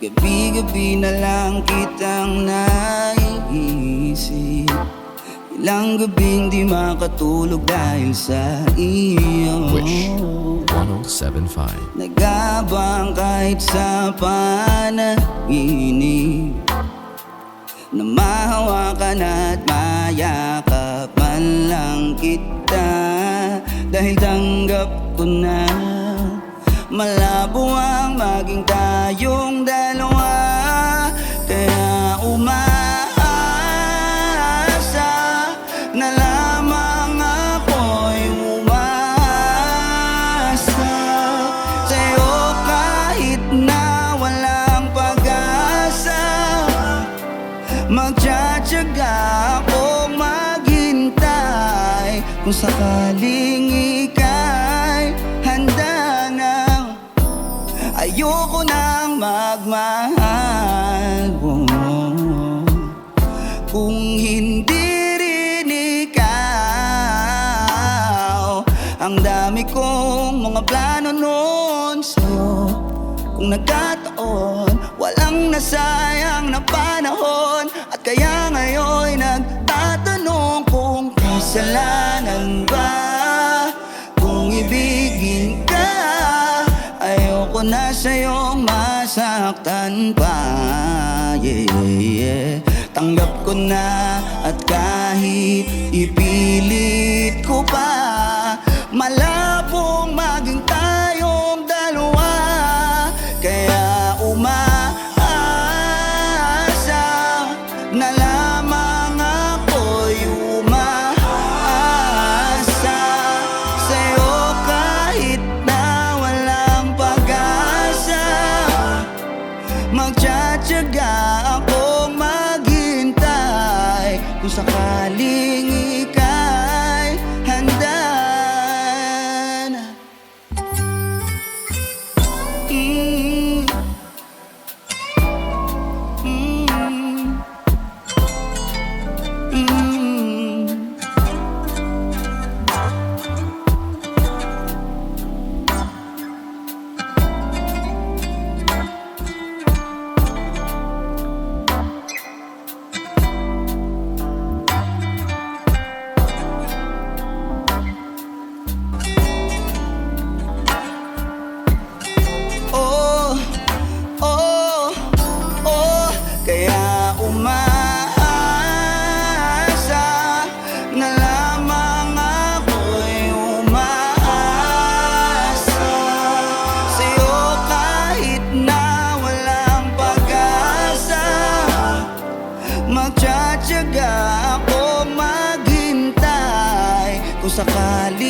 Gabi-gabi na lang kitang naiisip. Ilang gabing di makatulog dahil sa iyo. Wish. 1075. Nagabang kahit sa panaginip. Na mahawakan at mayakapan lang kita. Dahil tanggap ko na Malabo ang maging tayong dalawa. Kaya umaasa na lamang ako'y umasa. Sa'yo kahit na walang pag-asa Magtsatsaga akong maghintay. Kung sakaling ika'y Ayoko nang magmahal. Kung hindi rin ikaw Ang dami kong mga plano noon sa'yo. Kung nagkataon Walang nasayang na panahon. At kaya ngayon nagtatanong Kung kasalanan Ayoko na sa'yong masaktan pa yeah, yeah. Tanggap ko na at kahit ipilit ko pa Malabong maging tayong dalawa Kaya umaasa Magtsatsaga akong maghintay Kung sakaling ika'y handa na Mm. Mm. Mm. sakali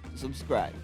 Subscribe.